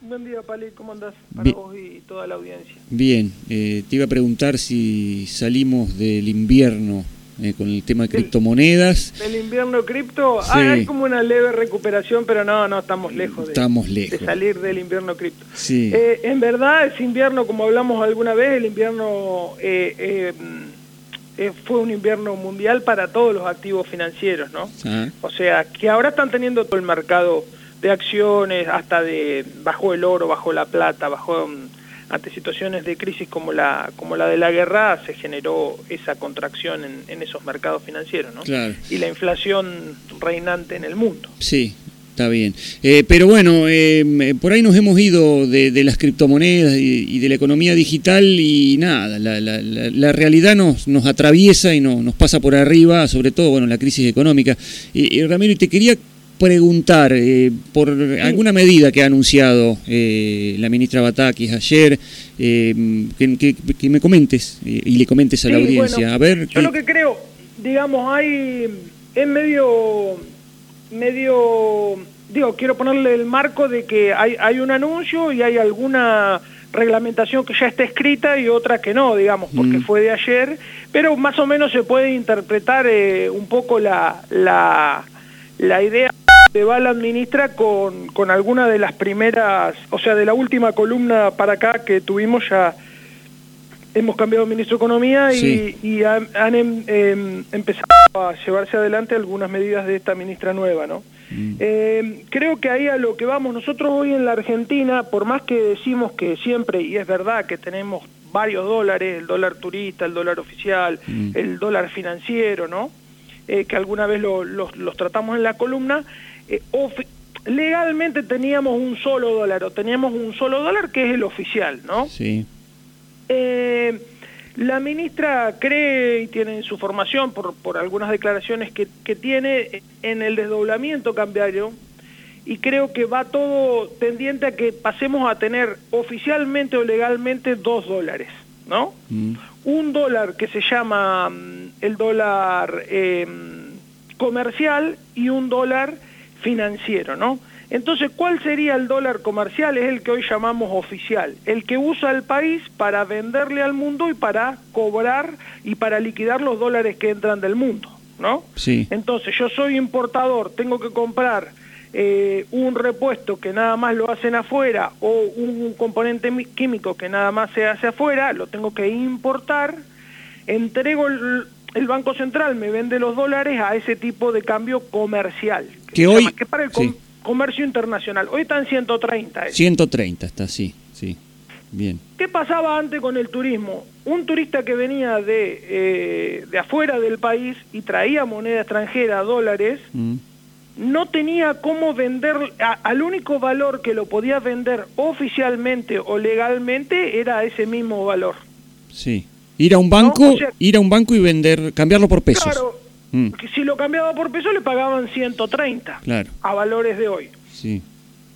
Buen día, Pali, ¿cómo andás? Para Bien. vos y toda la audiencia. Bien, eh, te iba a preguntar si salimos del invierno eh, con el tema de Del- criptomonedas. Del invierno cripto, Sí. ah, hay como una leve recuperación, pero no, no, estamos lejos de, Estamos lejos. de salir del invierno cripto. Sí. Eh, en verdad, ese invierno, como hablamos alguna vez, el invierno eh, eh, fue un invierno mundial para todos los activos financieros, ¿no? Ah, O sea, que ahora están teniendo todo el mercado de acciones, hasta de bajó el oro, bajó la plata, bajó mm, ante situaciones de crisis como la como la de la guerra se generó esa contracción en, en esos mercados financieros, ¿no? Claro. Y la inflación reinante en el mundo. sí, está bien. Eh, pero bueno, eh, por ahí nos hemos ido de, de las criptomonedas y, y de la economía digital y nada, la, la- la- la realidad nos, nos atraviesa y no- nos pasa por arriba, sobre todo bueno, la crisis económica. Y, y, Ramiro, y te quería preguntar eh, por alguna medida que ha anunciado eh, la ministra Batakis ayer, eh, que, que- que me comentes eh, y le comentes a la audiencia. bueno, a ver, yo qué- lo que creo, digamos, hay es medio medio digo, quiero ponerle el marco de que hay hay un anuncio y hay alguna reglamentación que ya está escrita y otra que no, digamos, porque Mm. fue de ayer, pero más o menos se puede interpretar eh, un poco la la la idea de va la ministra con, con alguna de las primeras, o sea, de la última columna para acá que tuvimos ya hemos cambiado de ministro de Economía y, Sí. y han, han em- em, empezado a llevarse adelante algunas medidas de esta ministra nueva, ¿no? Mm. Eh, creo que ahí a lo que vamos, nosotros hoy en la Argentina, por más que decimos que siempre, y es verdad que tenemos varios dólares, el dólar turista, el dólar oficial, Mm. el dólar financiero, ¿no? Eh, que alguna vez lo- los, los tratamos en la columna, eh, legalmente teníamos un solo dólar, o teníamos un solo dólar que es el oficial, ¿no? Sí, Eh, la ministra cree y tiene en su formación, por, por algunas declaraciones que, que tiene, en el desdoblamiento cambiario y creo que va todo tendiente a que pasemos a tener oficialmente o legalmente dos dólares, ¿no? Mm. Un dólar que se llama mm, el dólar eh, comercial y un dólar financiero, ¿no? Entonces, ¿cuál sería el dólar comercial? Es el que hoy llamamos oficial, el que usa el país para venderle al mundo y para cobrar y para liquidar los dólares que entran del mundo, ¿no? sí, Entonces, yo soy importador, tengo que comprar eh, un repuesto que nada más lo hacen afuera o un componente mi- químico que nada más se hace afuera, lo tengo que importar, entrego el, el Banco Central, me vende los dólares a ese tipo de cambio comercial. Que hoy- llama, que para el sí. comercio internacional. Hoy están 130. eso. 130 está, sí, sí. Bien. ¿Qué pasaba antes con el turismo? Un turista que venía de, eh, de afuera del país y traía moneda extranjera, dólares, Mm. no tenía cómo vender, a- al único valor que lo podía vender oficialmente o legalmente era ese mismo valor. Sí. Ir a un banco, No, o sea- ir a un banco y vender, cambiarlo por pesos. Claro, Mm. si lo cambiaba por peso le pagaban 130 Claro. a valores de hoy. Sí.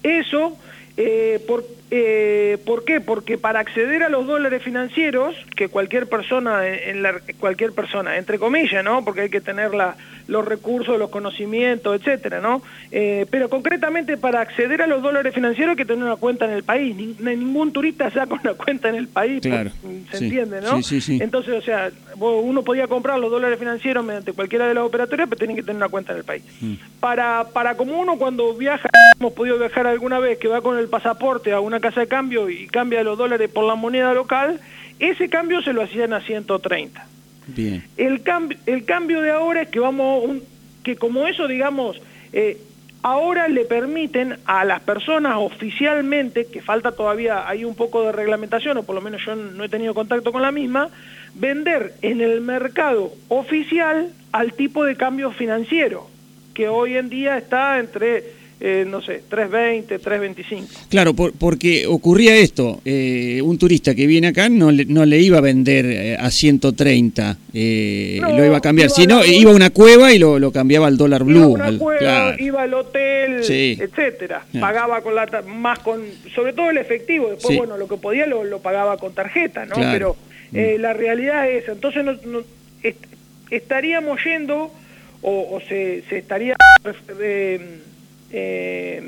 Eso, eh, por, eh, ¿por qué? Porque para acceder a los dólares financieros, que cualquier persona, en en la, cualquier persona, entre comillas, ¿no? Porque hay que tener la, los recursos, los conocimientos, etcétera, ¿no? Eh, pero concretamente para acceder a los dólares financieros hay que tener una cuenta en el país. Ni- ni- ningún turista saca una cuenta en el país, por- Claro, ¿se sí. entiende, no? Sí, sí, sí. Entonces, o sea, uno podía comprar los dólares financieros mediante cualquiera de las operatorias, pero tenía que tener una cuenta en el país. Mm. Para, para como uno cuando viaja, hemos podido viajar alguna vez, que va con el pasaporte a una casa de cambio y cambia los dólares por la moneda local, ese cambio se lo hacían a 130. Bien. El cambio, el cambio de ahora es que vamos, un- que como eso, digamos, eh, ahora le permiten a las personas oficialmente, que falta todavía, hay un poco de reglamentación, o por lo menos yo no he tenido contacto con la misma, vender en el mercado oficial al tipo de cambio financiero, que hoy en día está entre, eh, no sé, 3.20, 3.25. Claro, por- porque ocurría esto, eh, un turista que viene acá no le, no le iba a vender eh, a 130, eh, No, lo iba a cambiar, iba a sino la- iba a una cueva y lo, lo cambiaba al dólar iba a blue. una al- cueva, claro. iba al hotel, Sí. etcétera. Claro. Pagaba con la más con, sobre todo el efectivo. Después, Sí. bueno, lo que podía lo, lo pagaba con tarjeta, ¿no? Claro. Pero eh, la realidad es esa. Entonces, no- no- est- estaríamos yendo o, o se, se estaría eh, eh,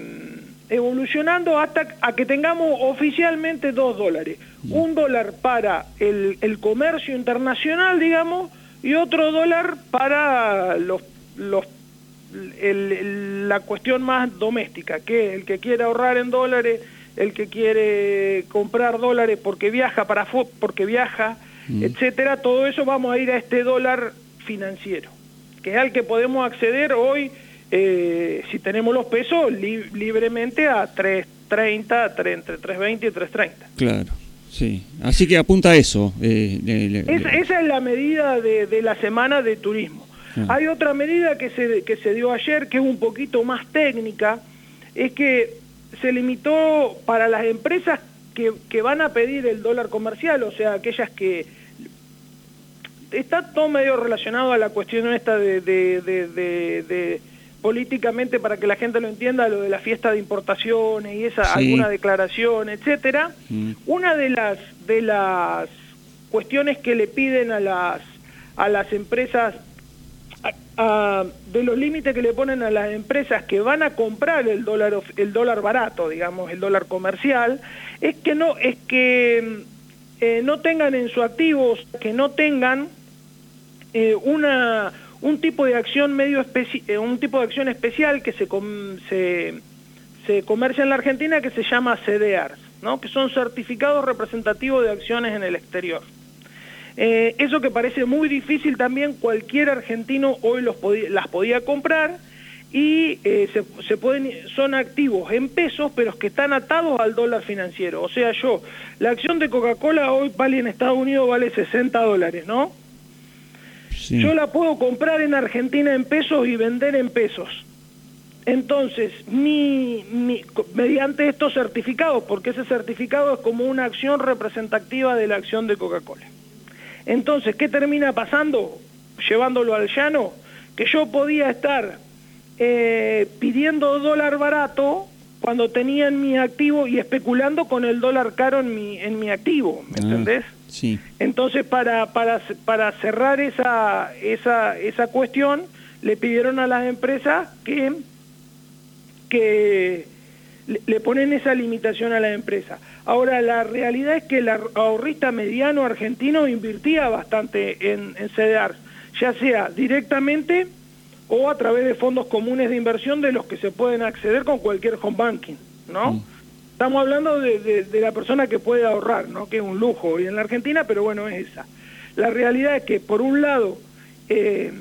evolucionando hasta a que tengamos oficialmente dos dólares. Un dólar para el, el comercio internacional, digamos, y otro dólar para los, los el, la cuestión más doméstica, que el que quiere ahorrar en dólares, el que quiere comprar dólares porque viaja para porque viaja, mm. etcétera, todo eso vamos a ir a este dólar financiero, que es al que podemos acceder hoy eh, si tenemos los pesos libremente a 3.30, entre 3.20 y 3.30. Claro. Sí, así que apunta a eso. Eh, esa es la medida de, de la semana de turismo. Ah. Hay otra medida que se, que se dio ayer que es un poquito más técnica, es que se limitó para las empresas que, que van a pedir el dólar comercial, o sea, aquellas que está todo medio relacionado a la cuestión esta de, de, políticamente para que la gente lo entienda lo de la fiesta de importaciones y esa alguna declaración etcétera mm. una de las de las cuestiones que le piden a las a las empresas de los límites que le ponen a las empresas que van a comprar el dólar el dólar barato digamos el dólar comercial es que no es que eh, no tengan en sus activos que no tengan eh, una un tipo de acción medio eh, un tipo de acción especial que se, se, se comercia en la Argentina que se llama CDRs, ¿no? que son certificados representativos de acciones en el exterior. Eh, eso que parece muy difícil también, cualquier argentino hoy los las podía comprar y se, se, pueden, son activos en pesos, pero que están atados al dólar financiero. O sea, yo, la acción de Coca-Cola hoy vale en Estados Unidos vale 60 dólares, ¿no? Yo la puedo comprar en Argentina en pesos y vender en pesos. Entonces, mi, mediante estos certificados, porque ese certificado es como una acción representativa de la acción de Coca-Cola. Entonces, ¿qué termina pasando? Llevándolo al llano, que yo podía estar eh, pidiendo dólar barato cuando tenía en mi activo y especulando con el dólar caro en mi, en mi activo, ¿me ah. entendés? Entonces, para, para, para cerrar esa, esa, esa cuestión, le pidieron a las empresas que, que le, ponen esa limitación a la empresa. Ahora, la realidad es que el ahorrista mediano argentino invirtía bastante en, en CDR, ya sea directamente o a través de fondos comunes de inversión de los que se pueden acceder con cualquier home banking, ¿no? Mm. Estamos hablando de, la persona que puede ahorrar, ¿no? que es un lujo hoy en la Argentina, pero bueno, es esa. La realidad es que, por un lado, eh,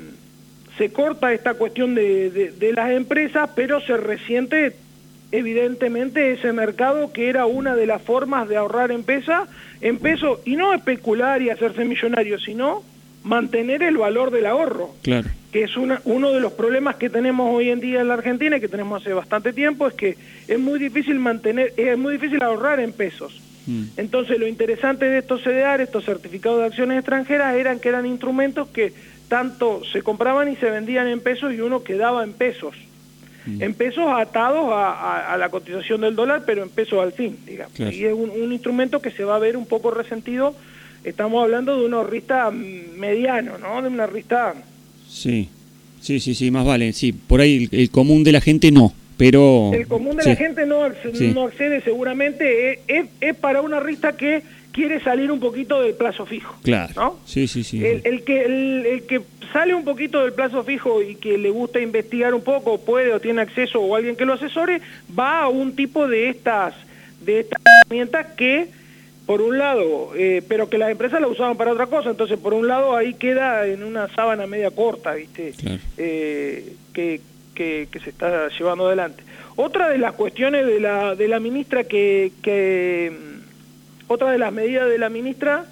se corta esta cuestión de, las empresas, pero se resiente evidentemente ese mercado que era una de las formas de ahorrar en, pesa, en peso y no especular y hacerse millonario, sino mantener el valor del ahorro, claro. que es una, uno de los problemas que tenemos hoy en día en la Argentina y que tenemos hace bastante tiempo, es que es muy difícil mantener, es muy difícil ahorrar en pesos. Mm. Entonces lo interesante de estos CDR, estos certificados de acciones extranjeras, eran que eran instrumentos que tanto se compraban y se vendían en pesos y uno quedaba en pesos. Mm. En pesos atados a, la cotización del dólar, pero en pesos al fin, digamos. Y es un, un instrumento que se va a ver un poco resentido estamos hablando de un ahorrista mediano, ¿no? De un ahorrista... Sí, sí, sí, sí, más vale. Sí, por ahí el, común de la gente no, pero... El común de la gente no, no accede seguramente, es, es, para un ahorrista que quiere salir un poquito del plazo fijo. Claro. ¿no? Sí, sí, sí. El, que, el, que sale un poquito del plazo fijo y que le gusta investigar un poco, puede o tiene acceso o alguien que lo asesore, va a un tipo de estas, de estas herramientas que por un lado, eh, pero que las empresas la usaban para otra cosa, entonces por un lado ahí queda en una sábana media corta, ¿viste? Eh, que, que, se está llevando adelante. Otra de las cuestiones de la, de la ministra que, que mm, otra de las medidas de la ministra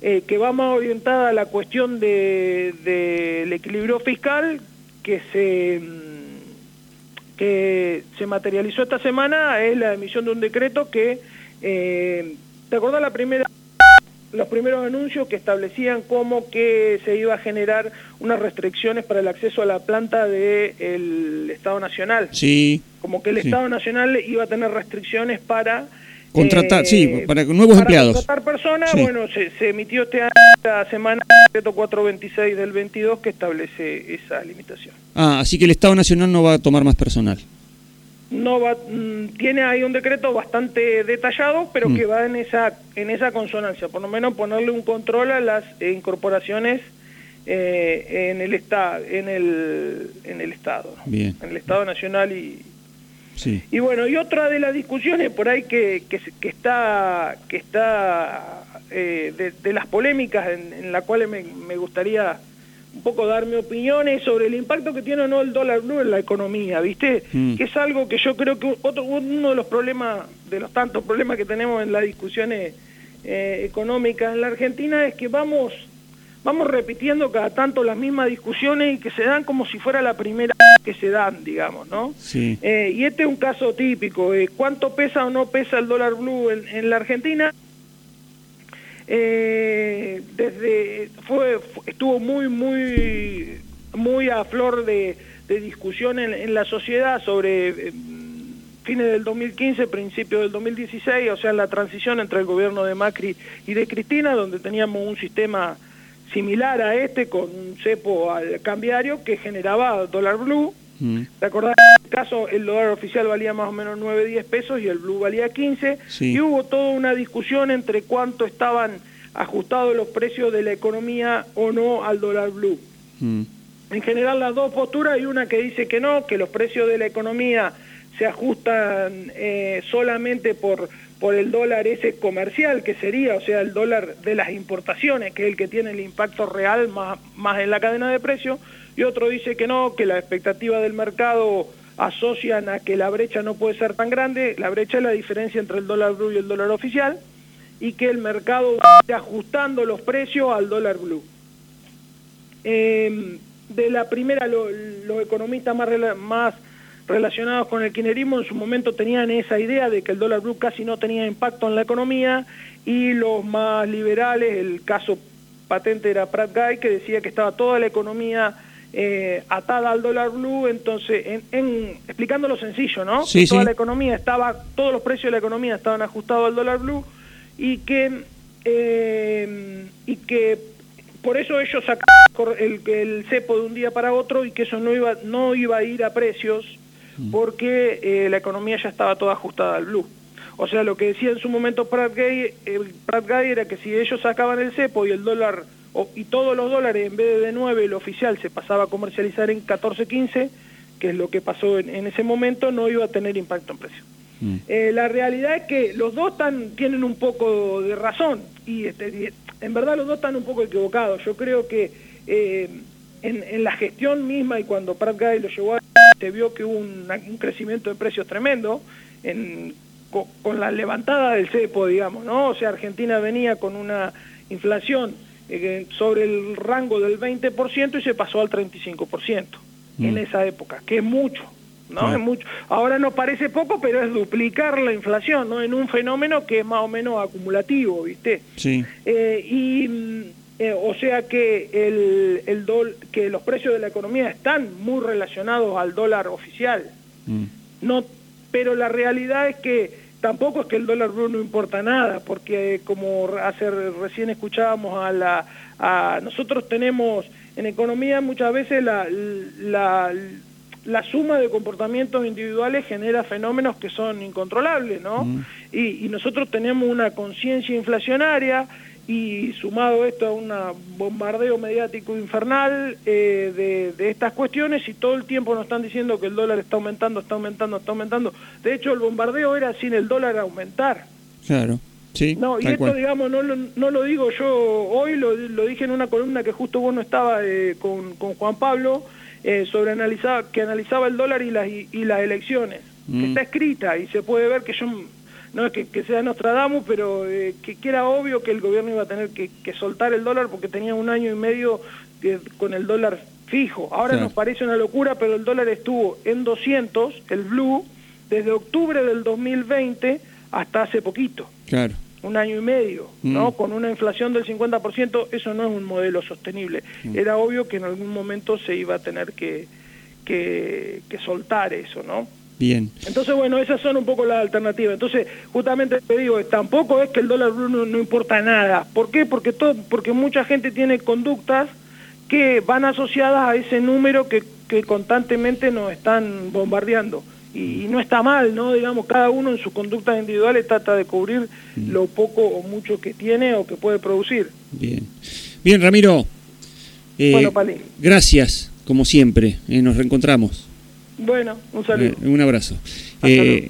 eh, que va más orientada a la cuestión del de, equilibrio fiscal que se mm, que se materializó esta semana es la emisión de un decreto que eh, ¿Te acordás la primera, los primeros anuncios que establecían cómo que se iba a generar unas restricciones para el acceso a la planta del Estado Nacional? Sí. Como que el Estado Nacional iba a tener restricciones para... Contratar, sí, eh, para nuevos empleados. Contratar personas, bueno, se, emitió este año, la semana, el decreto 426 del 22 que establece esa limitación. Ah, así que el Estado Nacional no va a tomar más personal. No va, mm, tiene ahí un decreto bastante detallado, pero mm. que va en esa, en esa consonancia, por lo menos ponerle un control a las incorporaciones eh, en el estado, en el, en el estado, en el estado nacional y y bueno y otra de las discusiones por ahí que, que, está que está eh, de, las polémicas en, la cual me, me gustaría un poco dar mi opinión sobre el impacto que tiene o no el dólar blue en la economía, ¿viste? Mm. Que es algo que yo creo que otro, uno de los problemas, de los tantos problemas que tenemos en las discusiones eh, económicas en la Argentina es que vamos, vamos repitiendo cada tanto las mismas discusiones y que se dan como si fuera la primera que se dan, digamos, ¿no? Sí. Eh, y este es un caso típico. ¿Cuánto pesa o no pesa el dólar blue en la Argentina? Eh, desde fue estuvo muy muy muy a flor de, discusión en, la sociedad sobre eh, fines del 2015, principios del 2016, o sea, la transición entre el gobierno de Macri y de Cristina, donde teníamos un sistema similar a este con un cepo al cambiario que generaba dólar blue Mm. ¿Te acordás? En este caso, el dólar oficial valía más o menos 9, 10 pesos y el blue valía 15. Y hubo toda una discusión entre cuánto estaban ajustados los precios de la economía o no al dólar blue. Mm. En general, las dos posturas, hay una que dice que no, que los precios de la economía se ajustan eh, solamente por, por el dólar ese comercial, que sería, o sea, el dólar de las importaciones, que es el que tiene el impacto real más, más en la cadena de precios y otro dice que no, que la expectativa del mercado asocian a que la brecha no puede ser tan grande, la brecha es la diferencia entre el dólar blue y el dólar oficial, y que el mercado va ajustando los precios al dólar blue. Em, de la primera, los economistas más, más relacionados con el kirchnerismo en su momento tenían esa idea de que el dólar blue casi no tenía impacto en la economía, y los más liberales, el caso patente era Pratt Guy, que decía que estaba toda la economía eh, atada al dólar blue, entonces, en, explicándolo sencillo, ¿no? Toda la economía estaba, todos los precios de la economía estaban ajustados al dólar blue y que, eh, y que por eso ellos sacaron el, el cepo de un día para otro y que eso no iba, no iba a ir a precios mm. porque eh, la economía ya estaba toda ajustada al blue. O sea, lo que decía en su momento Pratt Gay, Pratt Gay era que si ellos sacaban el cepo y el dólar y todos los dólares en vez de de 9 el oficial se pasaba a comercializar en 14.15, que es lo que pasó en, ese momento, no iba a tener impacto en precio. Mm. Eh, la realidad es que los dos están, tienen un poco de razón y, este, en verdad los dos están un poco equivocados. Yo creo que eh, en, la gestión misma y cuando Pratt Guy lo llevó a se vio que hubo un, crecimiento de precios tremendo en, con, con, la levantada del cepo, digamos, ¿no? O sea, Argentina venía con una inflación eh, sobre el rango del 20% y se pasó al 35% en mm. esa época, que es mucho. ¿no? Es mucho. Ahora no parece poco, pero es duplicar la inflación, ¿no? En un fenómeno que es más o menos acumulativo, ¿viste? Sí. Eh, y mm, eh, o sea que el, el que los precios de la economía están muy relacionados al dólar oficial. Mm. No, pero la realidad es que tampoco es que el dólar blue no importa nada, porque como hace recién escuchábamos a la a nosotros tenemos en economía muchas veces la, la, la suma de comportamientos individuales genera fenómenos que son incontrolables, ¿no? Mm. Y, y nosotros tenemos una conciencia inflacionaria y sumado esto a un bombardeo mediático infernal eh, de, estas cuestiones y todo el tiempo nos están diciendo que el dólar está aumentando, está aumentando, está aumentando. De hecho, el bombardeo era sin el dólar aumentar. Claro. Sí, no, y esto, digamos, no lo, no lo digo yo hoy, lo, lo dije en una columna que justo vos no estaba eh, con, con Juan Pablo, eh, sobre analizar, que analizaba el dólar y las, y, las elecciones. Mm. está escrita y se puede ver que yo no es que, que sea Nostradamus, pero eh, que, era obvio que el gobierno iba a tener que, soltar el dólar porque tenía un año y medio con el dólar fijo. Ahora nos parece una locura, pero el dólar estuvo en 200, el blue, desde octubre del 2020 hasta hace poquito. Claro. Un año y medio, ¿no? Mm. Con una inflación del 50%, eso no es un modelo sostenible. Mm. Era obvio que en algún momento se iba a tener que, que, que soltar eso, ¿no? Bien. Entonces, bueno, esas son un poco las alternativas. Entonces, justamente te digo, tampoco es que el dólar blue no, importa nada. ¿Por qué? Porque, todo, porque mucha gente tiene conductas que van asociadas a ese número que, que constantemente nos están bombardeando. y, no está mal, ¿no? Digamos, cada uno en sus conductas individuales trata de cubrir mm. lo poco o mucho que tiene o que puede producir. Bien, bien Ramiro. Eh, bueno, Pali. Gracias, como siempre. Eh, nos reencontramos. Bueno, un saludo. un abrazo. Eh,